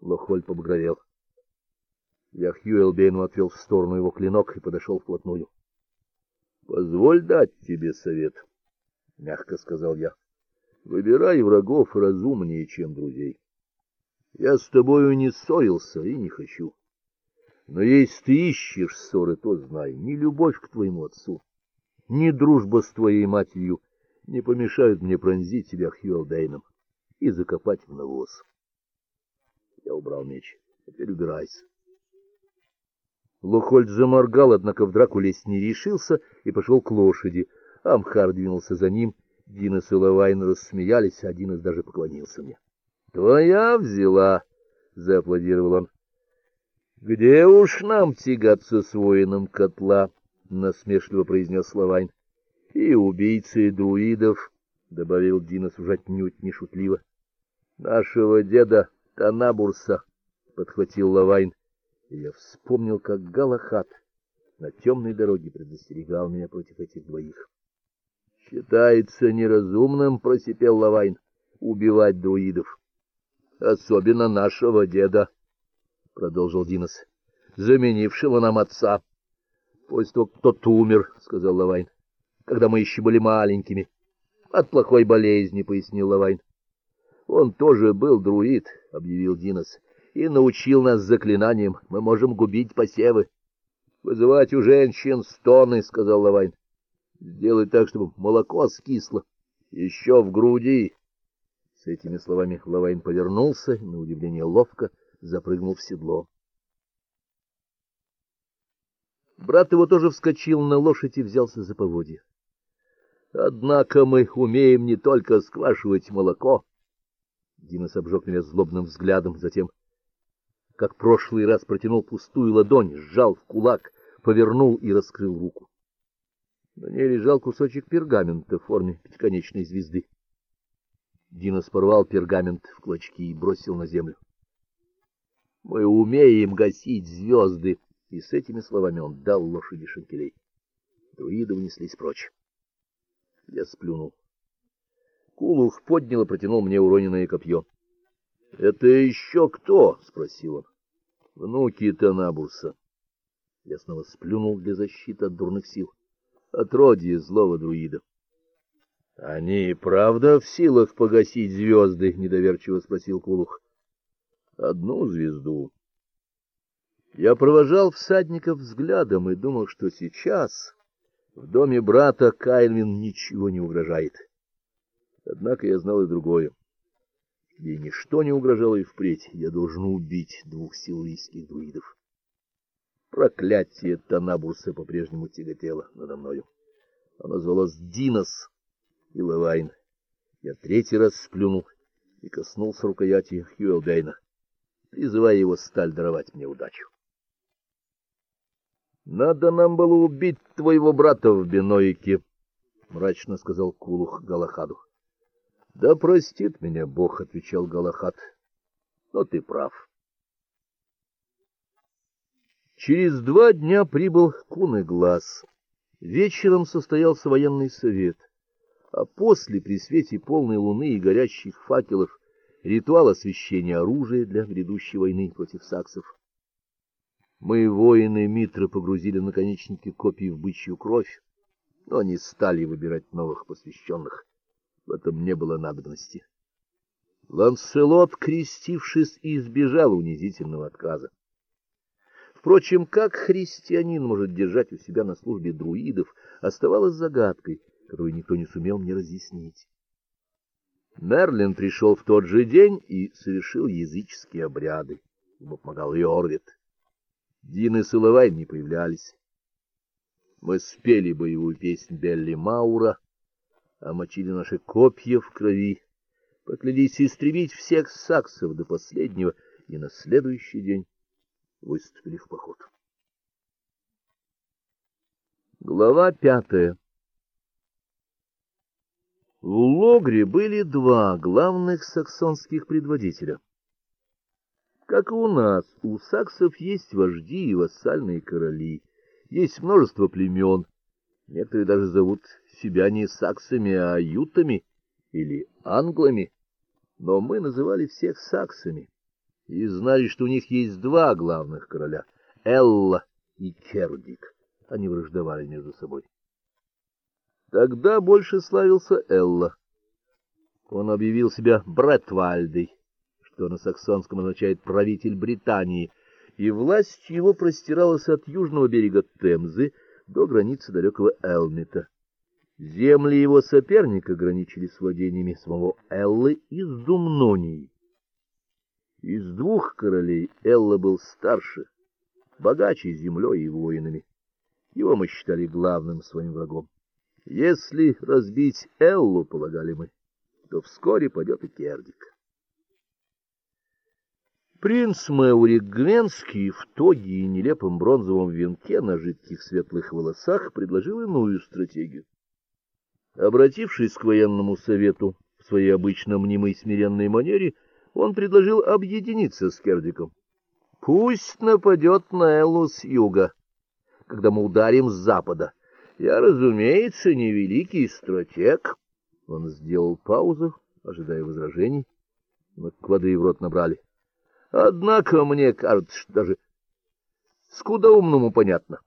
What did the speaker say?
Лохоль побагровел. Я Хьюэлбейну отвел в сторону его клинок и подошел вплотную. — Позволь дать тебе совет, — мягко сказал я. — Выбирай врагов разумнее, чем друзей. Я с тобою не ссорился и не хочу. Но если ты ищешь ссоры, то знай, ни любовь к твоему отцу, ни дружба с твоей матерью не помешают мне пронзить тебя Хьюэлбейном и закопать в навоз. Я убрал меч. Теперь убирайся. Лухольд заморгал, однако в драку лезть не решился и пошел к лошади. Амхар двинулся за ним. Динес и Лавайн рассмеялись, один из даже поклонился мне. — Твоя взяла, — зааплодировал он. — Где уж нам тягаться с воином котла, — насмешливо произнес Лавайн. — И убийцы друидов, — добавил Динес уже отнюдь не шутливо. — Нашего деда Танабурса, — подхватил Лавайн. И я вспомнил, как Галахат на темной дороге предостерегал меня против этих двоих. — Считается неразумным, — просипел Лавайн, — убивать друидов. — Особенно нашего деда, — продолжил Динос, — заменившего нам отца. — После того, как тот умер, — сказал Лавайн, — когда мы еще были маленькими. — От плохой болезни, — пояснил Лавайн. — Он тоже был друид, — объявил Динос и научил нас заклинаниям. Мы можем губить посевы. — Вызывать у женщин стоны, — сказал Лавайн. — Сделать так, чтобы молоко скисло. Еще в груди. С этими словами Лавайн повернулся и, на удивление ловко, запрыгнул в седло. Брат его тоже вскочил на лошадь и взялся за поводья. Однако мы умеем не только сквашивать молоко. Динос обжег меня злобным взглядом, затем как прошлый раз протянул пустую ладонь, сжал в кулак, повернул и раскрыл руку. На ней лежал кусочек пергамента в форме пятиконечной звезды. Динос порвал пергамент в клочки и бросил на землю. Мы умеем гасить звезды, и с этими словами он дал лошади шинкелей. Друиды унеслись прочь. Я сплюнул. Кулух поднял и протянул мне уроненное копье. — Это еще кто? — спросил он. — Внуки Танабуса. Я снова сплюнул для защиты от дурных сил. Отродье злого друида. — Они правда в силах погасить звезды? — недоверчиво спросил Кулух. — Одну звезду. Я провожал всадников взглядом и думал, что сейчас в доме брата Кайлвин ничего не угрожает. Однако я знал и другое. Ей ничто не угрожало и впредь. Я должен убить двух силуийских друидов. Проклятие Танабурса по-прежнему тяготело надо мною. Оно звалось Динос и Лавайн. Я третий раз сплюнул и коснулся рукояти Хьюэлбейна, призывая его сталь даровать мне удачу. — Надо нам было убить твоего брата в Беноике, — мрачно сказал Кулух Галахаду. — Да простит меня Бог, — отвечал Галахат. — Но ты прав. Через два дня прибыл Кун Глаз. Вечером состоялся военный совет, а после, при свете полной луны и горящих факелов, ритуал освящения оружия для грядущей войны против саксов. Мы, воины Митры, погрузили наконечники копий в бычью кровь, но не стали выбирать новых посвященных. В этом не было надобности. Ланселот, крестившись, избежал унизительного отказа. Впрочем, как христианин может держать у себя на службе друидов, оставалось загадкой, которую никто не сумел мне разъяснить. Мерлин пришел в тот же день и совершил языческие обряды. Ему помогал Йорвит. Дин и Сыловай не появлялись. Мы спели боевую песнь Белли Маура, омочили наши копья в крови, поклялись истребить всех саксов до последнего, и на следующий день выступили в поход. Глава пятая В Логре были два главных саксонских предводителя. Как и у нас, у саксов есть вожди и вассальные короли, есть множество племен, некоторые даже зовут себя не саксами, а ютами или англами, но мы называли всех саксами и знали, что у них есть два главных короля — Элла и Кердик. Они враждовали между собой. Тогда больше славился Элла. Он объявил себя Бретвальдой, что на саксонском означает «правитель Британии», и власть его простиралась от южного берега Темзы до границы далекого Элмита. Земли его соперника граничили с владениями самого Эллы из Думнонии. Из двух королей Элла был старше, богаче землей и воинами. Его мы считали главным своим врагом. Если разбить Эллу, полагали мы, то вскоре пойдет и Кердик. Принц Мэурик Гвенский в тоге и нелепом бронзовом венке на жидких светлых волосах предложил иную стратегию. Обратившись к военному совету в своей обычно мнимой смиренной манере, он предложил объединиться с Кердиком. Пусть нападет на Эллу с юга, когда мы ударим с запада. Я, разумеется, не великий стратег. Он сделал паузу, ожидая возражений, но воды в рот набрали. Однако мне кажется, что даже скудоумному понятно.